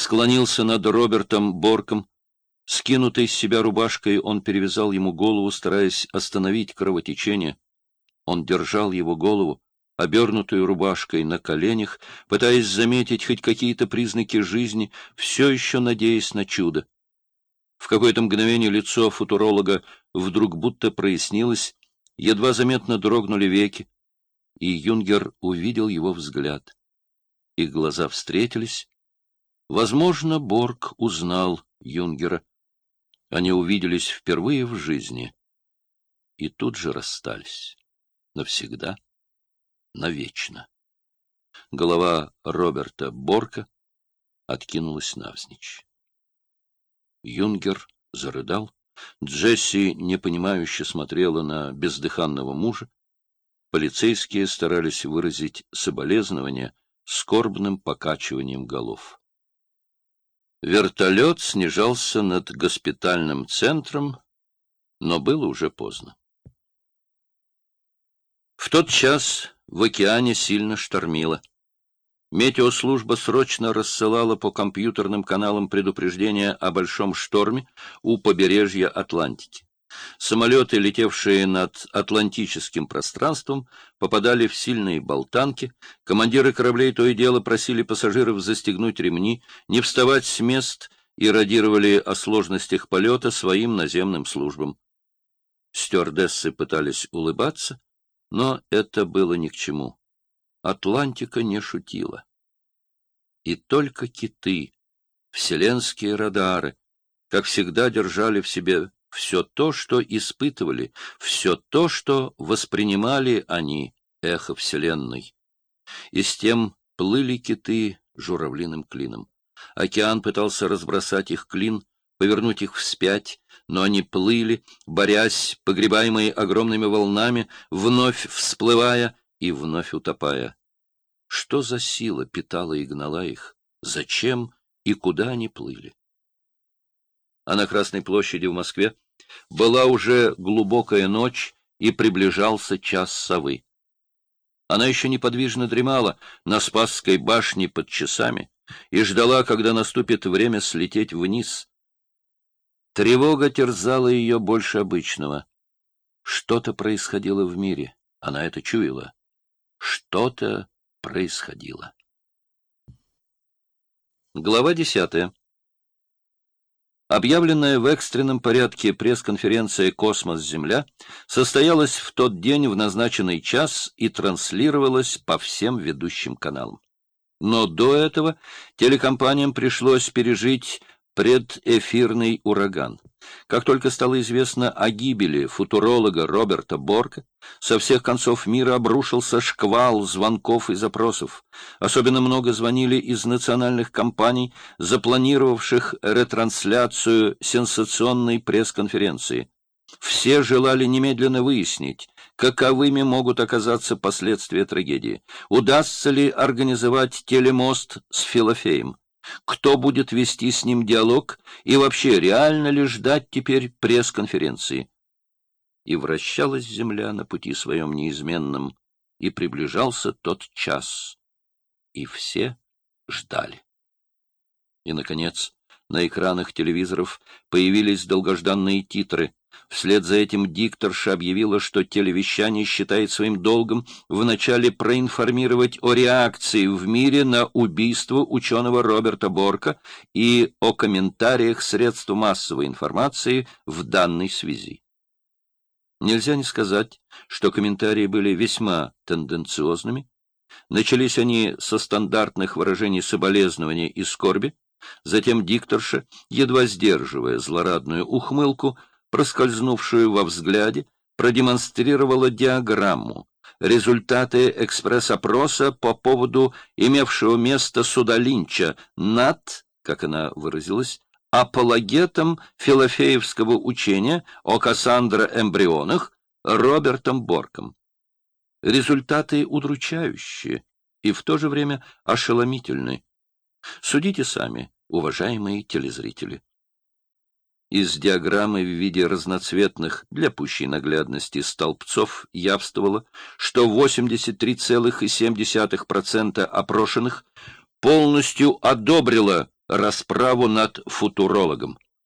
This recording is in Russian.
склонился над Робертом Борком. Скинутой с себя рубашкой он перевязал ему голову, стараясь остановить кровотечение. Он держал его голову, обернутую рубашкой на коленях, пытаясь заметить хоть какие-то признаки жизни, все еще надеясь на чудо. В какое-то мгновение лицо футуролога вдруг будто прояснилось, едва заметно дрогнули веки, и Юнгер увидел его взгляд. Их глаза встретились. Возможно, Борг узнал Юнгера. Они увиделись впервые в жизни и тут же расстались. Навсегда, навечно. Голова Роберта Борка откинулась навзничь. Юнгер зарыдал. Джесси непонимающе смотрела на бездыханного мужа. Полицейские старались выразить соболезнования скорбным покачиванием голов. Вертолет снижался над госпитальным центром, но было уже поздно. В тот час в океане сильно штормило. Метеослужба срочно рассылала по компьютерным каналам предупреждения о большом шторме у побережья Атлантики. Самолеты, летевшие над атлантическим пространством, попадали в сильные болтанки, командиры кораблей то и дело просили пассажиров застегнуть ремни, не вставать с мест и радировали о сложностях полета своим наземным службам. Стюардессы пытались улыбаться, но это было ни к чему. Атлантика не шутила. И только киты, вселенские радары, как всегда держали в себе все то, что испытывали, все то, что воспринимали они, эхо Вселенной. И с тем плыли киты журавлиным клином. Океан пытался разбросать их клин, повернуть их вспять, но они плыли, борясь, погребаемые огромными волнами, вновь всплывая и вновь утопая. Что за сила питала и гнала их? Зачем и куда они плыли? А на Красной площади в Москве была уже глубокая ночь и приближался час совы. Она еще неподвижно дремала на Спасской башне под часами и ждала, когда наступит время слететь вниз. Тревога терзала ее больше обычного. Что-то происходило в мире, она это чуяла. Что-то происходило. Глава десятая. Объявленная в экстренном порядке пресс-конференция «Космос-Земля» состоялась в тот день в назначенный час и транслировалась по всем ведущим каналам. Но до этого телекомпаниям пришлось пережить предэфирный ураган. Как только стало известно о гибели футуролога Роберта Борка, со всех концов мира обрушился шквал звонков и запросов. Особенно много звонили из национальных компаний, запланировавших ретрансляцию сенсационной пресс-конференции. Все желали немедленно выяснить, каковыми могут оказаться последствия трагедии. Удастся ли организовать телемост с Филофеем? Кто будет вести с ним диалог и вообще реально ли ждать теперь пресс-конференции. И вращалась земля на пути своем неизменном, и приближался тот час, и все ждали. И, наконец, на экранах телевизоров появились долгожданные титры. Вслед за этим дикторша объявила, что телевещание считает своим долгом вначале проинформировать о реакции в мире на убийство ученого Роберта Борка и о комментариях средств массовой информации в данной связи. Нельзя не сказать, что комментарии были весьма тенденциозными. Начались они со стандартных выражений соболезнования и скорби, Затем дикторша, едва сдерживая злорадную ухмылку, проскользнувшую во взгляде, продемонстрировала диаграмму, результаты экспресс-опроса по поводу имевшего место суда Линча над, как она выразилась, апологетом филофеевского учения о Кассандра-эмбрионах Робертом Борком. Результаты удручающие и в то же время ошеломительные. Судите сами, уважаемые телезрители. Из диаграммы в виде разноцветных, для пущей наглядности, столбцов явствовало, что 83,7% опрошенных полностью одобрило расправу над футурологом.